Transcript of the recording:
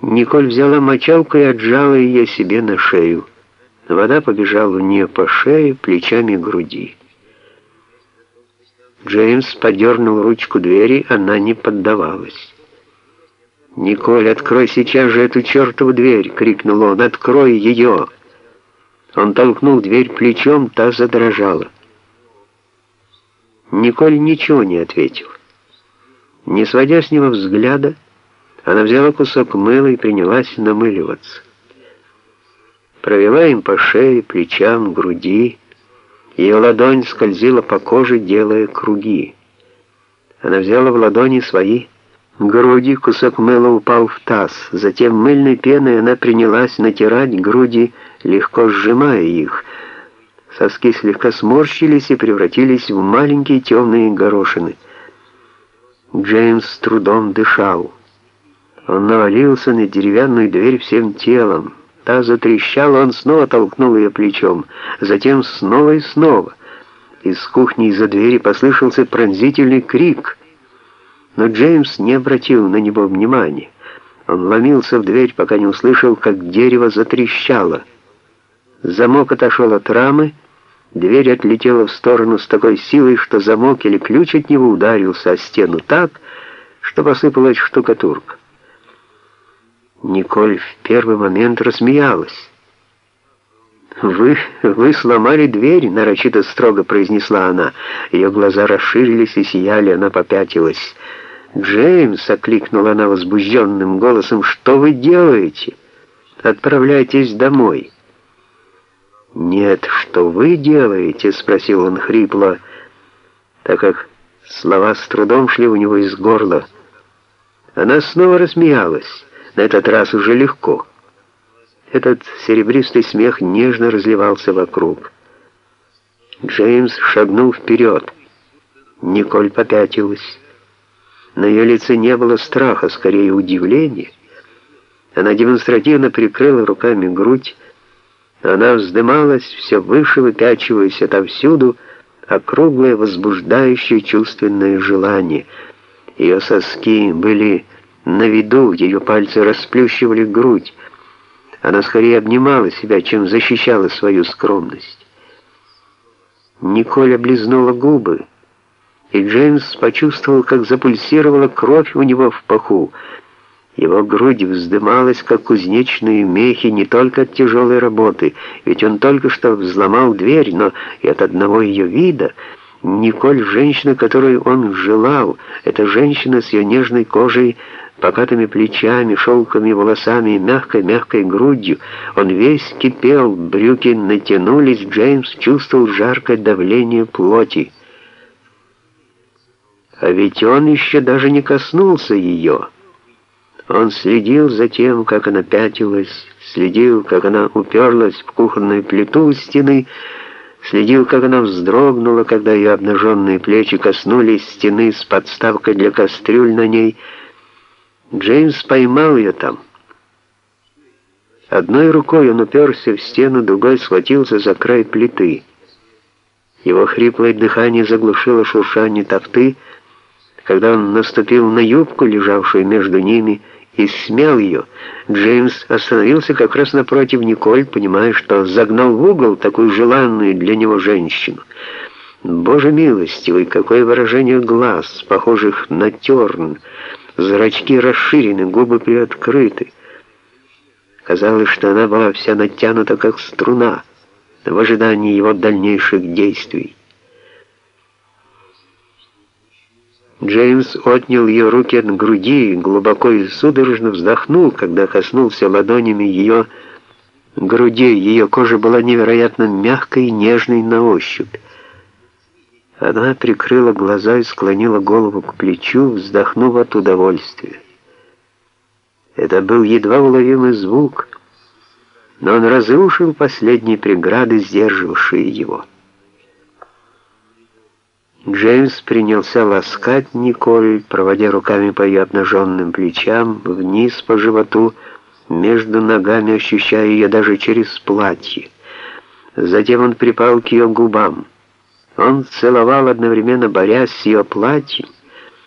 Николь взяла мочалку и отжала ее себе на шею. Вода побежала у нее по шее, плечами груди. Джеймс подернул ручку двери, она не поддавалась. «Николь, открой сейчас же эту чертову дверь!» — крикнул он. «Открой ее!» Он толкнул дверь плечом, та задрожала. Николь ничего не ответила. Не сводя с него взгляда, она взяла кусок мыла и принялась намыливаться. Провела им по шее, плечам, груди. Ее ладонь скользила по коже, делая круги. Она взяла в ладони свои груди, кусок мыла упал в таз. Затем мыльной пеной она принялась натирать груди, легко сжимая их. Соски слегка сморщились и превратились в маленькие темные горошины. Джеймс с трудом дышал. Он навалился на деревянную дверь всем телом. Та затрещала, он снова толкнул ее плечом, затем снова и снова. Из кухни из-за двери послышался пронзительный крик, но Джеймс не обратил на него внимания. Он ломился в дверь, пока не услышал, как дерево затрещало. Замок отошел от рамы, дверь отлетела в сторону с такой силой, что замок или ключ от него ударился о стену так, что посыпалась штукатурка. Николь в первый момент рассмеялась. «Вы, вы сломали дверь», — нарочито строго произнесла она. Ее глаза расширились и сияли, она попятилась. «Джеймс», — окликнула она возбужденным голосом, — «что вы делаете? Отправляйтесь домой». «Нет, что вы делаете?» — спросил он хрипло, так как слова с трудом шли у него из горла. Она снова рассмеялась. На этот раз уже легко. Этот серебристый смех нежно разливался вокруг. Джеймс шагнул вперед. Николь попятилась. На ее лице не было страха, скорее удивления. Она демонстративно прикрыла руками грудь. Она вздымалась, все выше выпячиваясь отовсюду, округлое, возбуждающее чувственное желание. Ее соски были на виду, ее пальцы расплющивали грудь. Она скорее обнимала себя, чем защищала свою скромность. Николь облизнула губы, и Джеймс почувствовал, как запульсировала кровь у него в паху. Его грудь вздымалась, как кузнечные мехи, не только от тяжелой работы, ведь он только что взломал дверь, но и от одного ее вида. Николь — женщина, которую он желал, эта женщина с ее нежной кожей, покатыми плечами, шелками волосами мягкой-мягкой грудью. Он весь кипел, брюки натянулись, Джеймс чувствовал жаркое давление плоти. А ведь он еще даже не коснулся ее. Он следил за тем, как она пятилась, следил, как она уперлась в кухонную плиту у стены, следил, как она вздрогнула, когда ее обнаженные плечи коснулись стены с подставкой для кастрюль на ней — Джеймс поймал ее там. Одной рукой он уперся в стену, другой схватился за край плиты. Его хриплое дыхание заглушило шуршание тафты, когда он наступил на юбку, лежавшую между ними, и смял ее. Джеймс остановился как раз напротив Николь, понимая, что загнал в угол такую желанную для него женщину. Боже милостивый, какое выражение глаз, похожих на терн, Зрачки расширены, губы приоткрыты. Казалось, что она была вся натянута, как струна, в ожидании его дальнейших действий. Джеймс отнял ее руки от груди и глубоко и судорожно вздохнул, когда коснулся ладонями ее груди. Ее кожа была невероятно мягкой и нежной на ощупь. Она прикрыла глаза и склонила голову к плечу, вздохнув от удовольствия. Это был едва уловимый звук, но он разрушил последние преграды, сдерживавшие его. Джеймс принялся ласкать Николь, проводя руками по ее обнаженным плечам, вниз по животу, между ногами ощущая ее даже через платье. Затем он припал к ее губам. Он целовал одновременно, борясь с ее платьем,